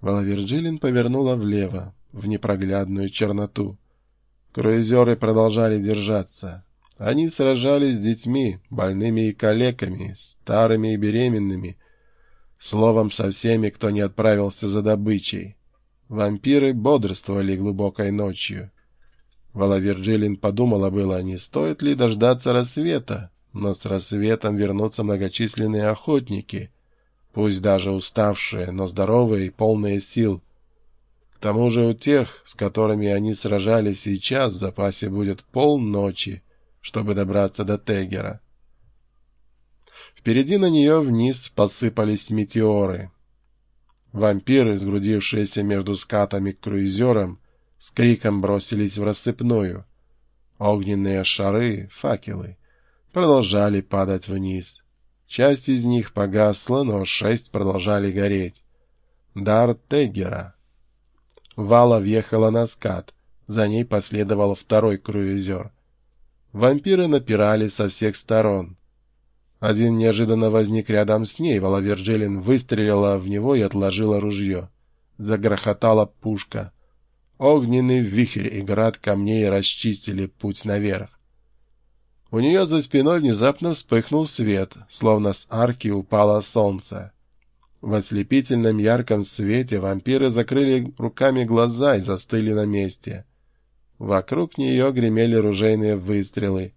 Валаверджилин повернула влево, в непроглядную черноту. Круизеры продолжали держаться. Они сражались с детьми, больными и калеками, старыми и беременными, словом, со всеми, кто не отправился за добычей. Вампиры бодрствовали глубокой ночью. Валаверджилин подумала было, не стоит ли дождаться рассвета, но с рассветом вернутся многочисленные охотники, пусть даже уставшие, но здоровые и полные сил. К тому же у тех, с которыми они сражались сейчас, в запасе будет полночи, чтобы добраться до Тегера. Впереди на нее вниз посыпались метеоры. Вампиры, сгрудившиеся между скатами к круизерам, с криком бросились в рассыпную. Огненные шары, факелы, продолжали падать вниз. Часть из них погасла, но шесть продолжали гореть. Дар Теггера. Вала въехала на скат, за ней последовал второй круизер. Вампиры напирали со всех сторон. Один неожиданно возник рядом с ней, Валаверджилин выстрелила в него и отложила ружье. Загрохотала пушка. Огненный вихрь и град камней расчистили путь наверх. У нее за спиной внезапно вспыхнул свет, словно с арки упало солнце. В ослепительном ярком свете вампиры закрыли руками глаза и застыли на месте. Вокруг нее гремели ружейные выстрелы,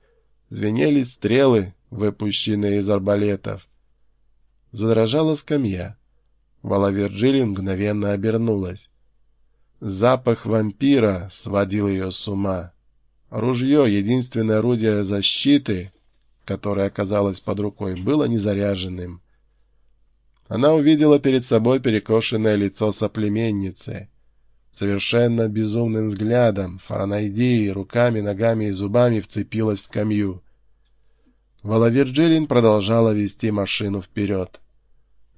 звенели стрелы, выпущенные из арбалетов. Задрожала скамья. Валаверджилин мгновенно обернулась. Запах вампира сводил ее с ума. Ружье, единственное орудие защиты, которое оказалось под рукой, было незаряженным. Она увидела перед собой перекошенное лицо соплеменницы. Совершенно безумным взглядом Фаранайди руками, ногами и зубами вцепилась в скамью. Валаверджилин продолжала вести машину вперед.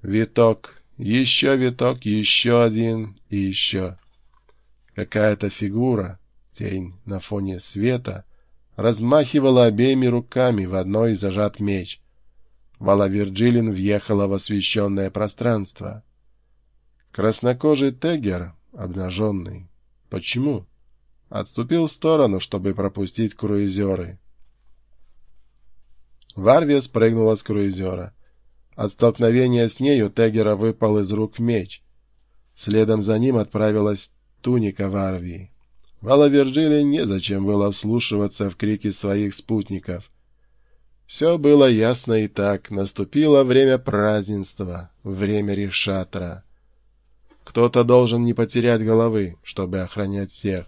Виток, еще виток, еще один и еще. Какая-то фигура Тень на фоне света размахивала обеими руками, в одной зажат меч. Вала Вирджилин въехала в освещенное пространство. Краснокожий Тегер, обнаженный. Почему? Отступил в сторону, чтобы пропустить круизеры. Варвия спрыгнула с круизера. От столкновения с нею Тегера выпал из рук меч. Следом за ним отправилась туника Варвии. Вала Вирджилии незачем было вслушиваться в крики своих спутников. Все было ясно и так. Наступило время празднества, время решатра. Кто-то должен не потерять головы, чтобы охранять всех.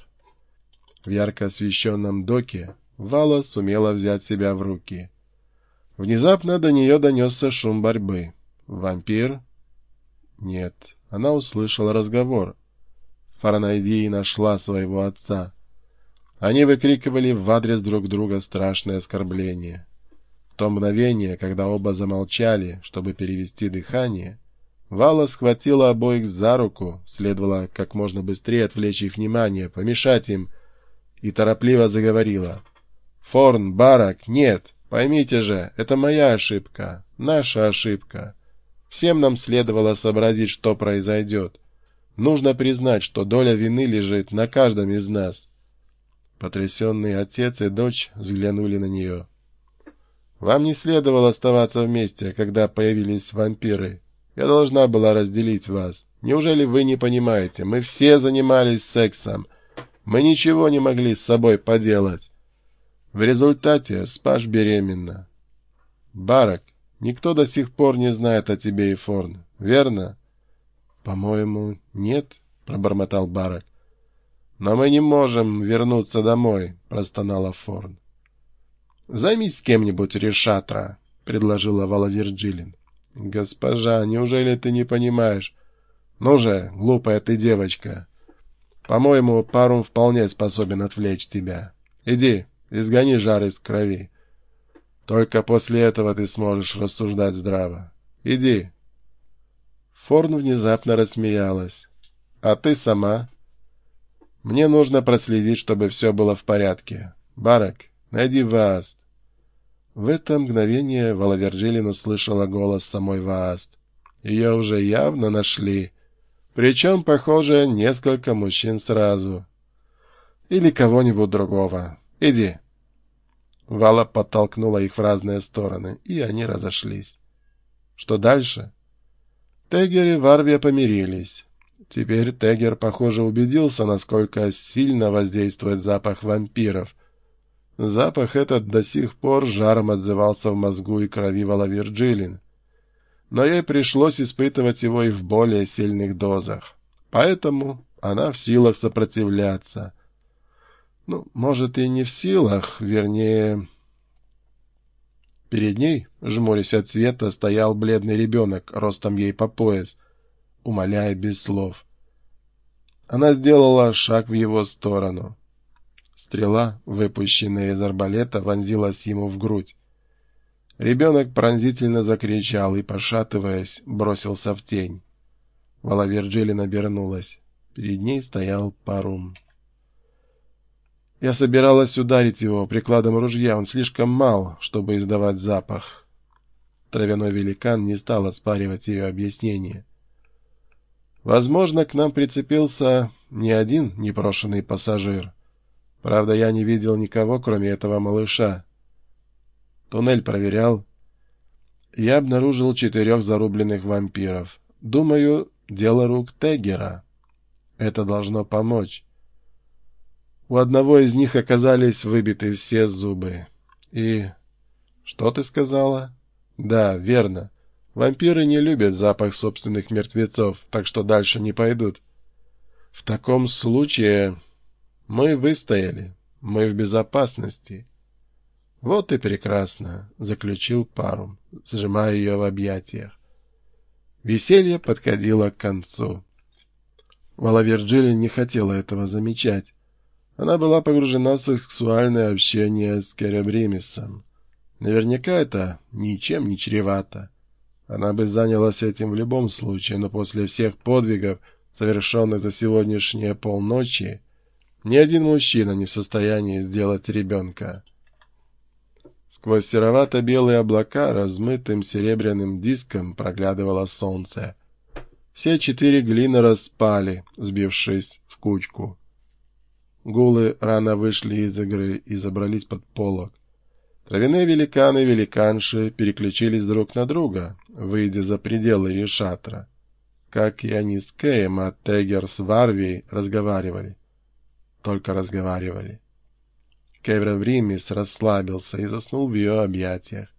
В ярко освещенном доке Вала сумела взять себя в руки. Внезапно до нее донесся шум борьбы. Вампир? Нет, она услышала разговор. Фаранайдии нашла своего отца. Они выкрикивали в адрес друг друга страшное оскорбление. В то мгновение, когда оба замолчали, чтобы перевести дыхание, Вала схватила обоих за руку, следовало как можно быстрее отвлечь их внимание, помешать им, и торопливо заговорила. «Форн, Барак, нет, поймите же, это моя ошибка, наша ошибка. Всем нам следовало сообразить, что произойдет». Нужно признать, что доля вины лежит на каждом из нас. Потрясенные отец и дочь взглянули на нее. Вам не следовало оставаться вместе, когда появились вампиры. Я должна была разделить вас. Неужели вы не понимаете? Мы все занимались сексом. Мы ничего не могли с собой поделать. В результате Спаш беременна. Барак, никто до сих пор не знает о тебе и Форн, верно? «По-моему, нет», — пробормотал Барак. «Но мы не можем вернуться домой», — простонала Форн. «Займись с кем-нибудь решатра», — предложила Вала Вирджилин. «Госпожа, неужели ты не понимаешь? Ну же, глупая ты девочка. По-моему, парум вполне способен отвлечь тебя. Иди, изгони жар из крови. Только после этого ты сможешь рассуждать здраво. Иди, Форн внезапно рассмеялась. «А ты сама?» «Мне нужно проследить, чтобы все было в порядке. Барак, найди Вааст». В это мгновение Валаверджилин услышала голос самой Вааст. Ее уже явно нашли. Причем, похоже, несколько мужчин сразу. Или кого-нибудь другого. Иди. Вала подтолкнула их в разные стороны, и они разошлись. Что дальше? Тегер и Варвия помирились. Теперь Тегер, похоже, убедился, насколько сильно воздействует запах вампиров. Запах этот до сих пор жаром отзывался в мозгу и крови Вала Вирджилин. Но ей пришлось испытывать его и в более сильных дозах. Поэтому она в силах сопротивляться. Ну, может, и не в силах, вернее... Перед ней, жмурясь от света, стоял бледный ребенок, ростом ей по пояс, умоляя без слов. Она сделала шаг в его сторону. Стрела, выпущенная из арбалета, вонзилась ему в грудь. Ребенок пронзительно закричал и, пошатываясь, бросился в тень. Вала Вирджилин обернулась. Перед ней стоял парум. Я собиралась ударить его прикладом ружья, он слишком мал, чтобы издавать запах. Травяной великан не стал оспаривать ее объяснение. Возможно, к нам прицепился не один непрошенный пассажир. Правда, я не видел никого, кроме этого малыша. Туннель проверял. Я обнаружил четырех зарубленных вампиров. Думаю, дело рук Тегера. Это должно помочь. У одного из них оказались выбиты все зубы. И... Что ты сказала? Да, верно. Вампиры не любят запах собственных мертвецов, так что дальше не пойдут. В таком случае мы выстояли, мы в безопасности. Вот и прекрасно, заключил Парум, сжимая ее в объятиях. Веселье подходило к концу. Валаверджиль не хотела этого замечать. Она была погружена в сексуальное общение с Керебримисом. Наверняка это ничем не чревато. Она бы занялась этим в любом случае, но после всех подвигов, совершенных за сегодняшние полночи, ни один мужчина не в состоянии сделать ребенка. Сквозь серовато-белые облака размытым серебряным диском проглядывало солнце. Все четыре глины распали, сбившись в кучку. Гулы рано вышли из игры и забрались под полок. Травяные великаны и великанши переключились друг на друга, выйдя за пределы решатра. Как и они с Кэем, а Тегер с Варвией разговаривали. Только разговаривали. Кевревримис расслабился и заснул в ее объятиях.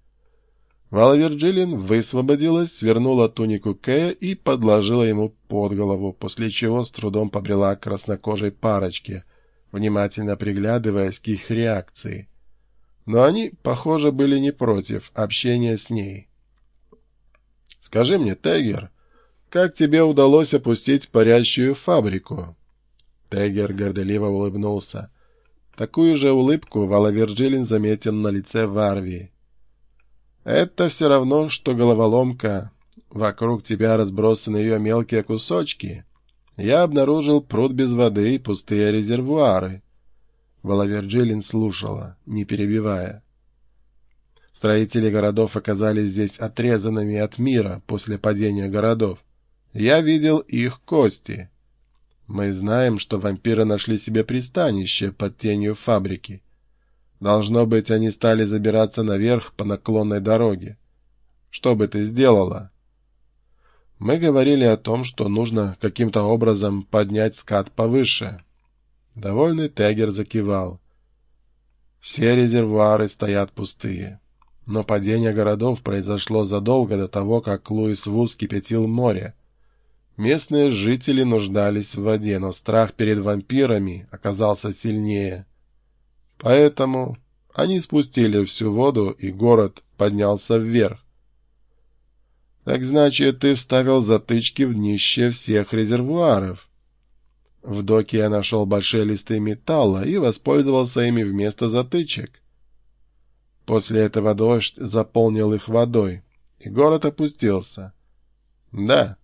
Вала Вирджилин высвободилась, свернула тунику Кэя и подложила ему под голову, после чего с трудом побрела краснокожей парочке, внимательно приглядываясь к их реакции. Но они, похоже, были не против общения с ней. «Скажи мне, Тегер, как тебе удалось опустить парящую фабрику?» Тегер горделиво улыбнулся. Такую же улыбку Вала Вирджилин заметил на лице Варви. «Это все равно, что головоломка. Вокруг тебя разбросаны ее мелкие кусочки, я обнаружил пруд без воды и пустые резервуары. Валаверджилин слушала, не перебивая. Строители городов оказались здесь отрезанными от мира после падения городов. Я видел их кости. Мы знаем, что вампиры нашли себе пристанище под тенью фабрики. Должно быть, они стали забираться наверх по наклонной дороге. Что бы ты сделала?» Мы говорили о том, что нужно каким-то образом поднять скат повыше. Довольный Тегер закивал. Все резервуары стоят пустые. Но падение городов произошло задолго до того, как Луис Вуд кипятил море. Местные жители нуждались в воде, но страх перед вампирами оказался сильнее. Поэтому они спустили всю воду, и город поднялся вверх. Так значит, ты вставил затычки в днище всех резервуаров. В доке я нашел большие листы металла и воспользовался ими вместо затычек. После этого дождь заполнил их водой, и город опустился. Да.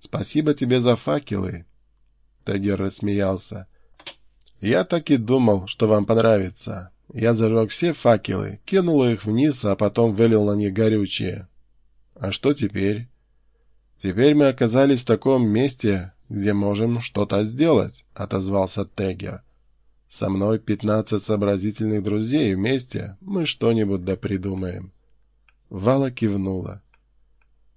Спасибо тебе за факелы. Тагер рассмеялся. Я так и думал, что вам понравится. Я зажег все факелы, кинул их вниз, а потом вылил на них горючее. А что теперь? «Теперь мы оказались в таком месте, где можем что-то сделать», — отозвался Тегер. «Со мной пятнадцать сообразительных друзей, вместе мы что-нибудь да придумаем». Вала кивнула.